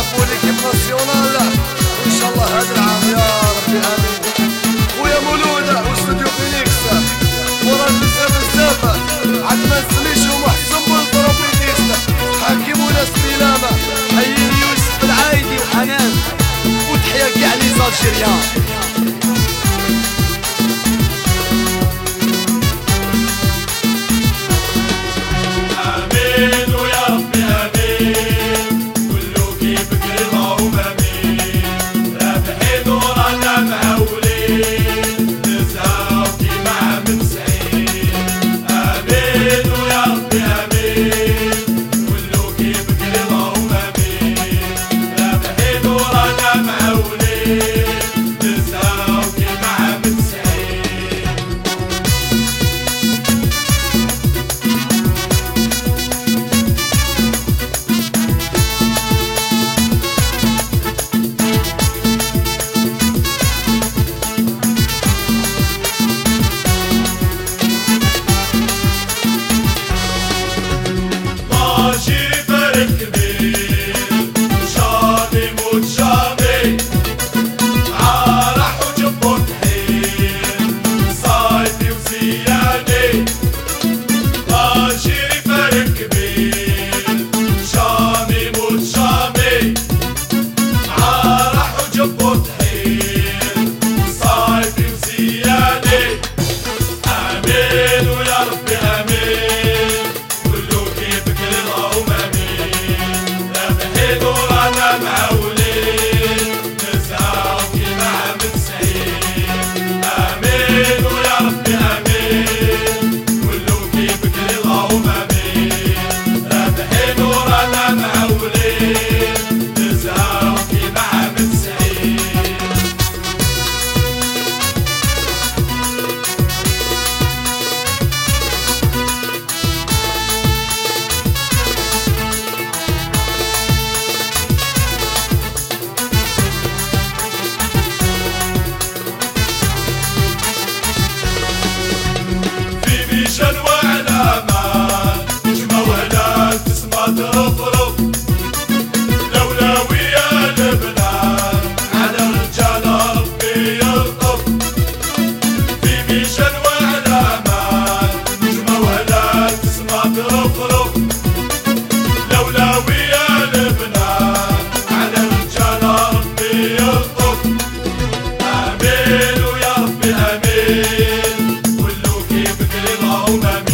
يحبوني كيف ناسيونال وان شاء الله هذا العام يا ربي آمين. خويا مولودة واستوديو فينيكس ورا بزاف بزاف عاد ما نسميش ومحسن بالبروبيتيست حكيم وناس بلامة حيي يوسف العايدي وحنان وتحيا كاع لي زالجيريان Hey. na minha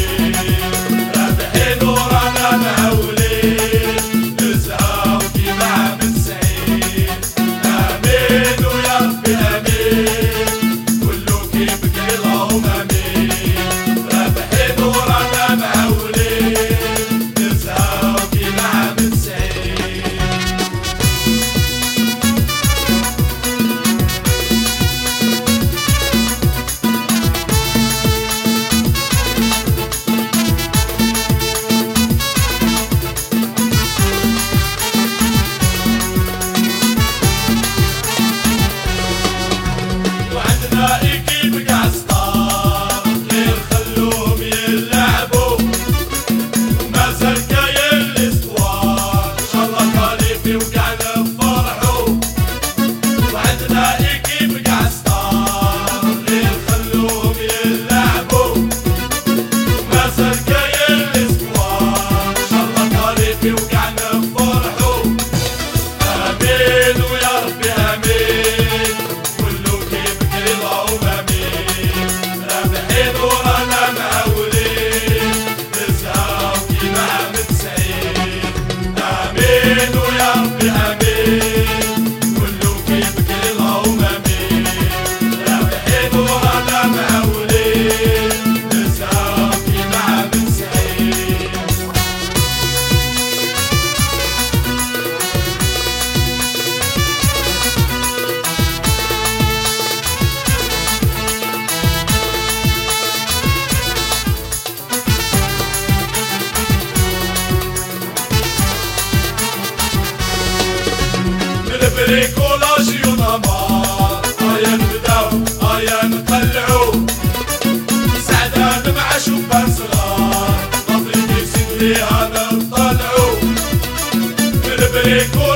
بريكولاج ونمار هيا نبداو هيا نقلعو سعدان مع شبان صغار مطريد يزيد ليها نطلعو Yonama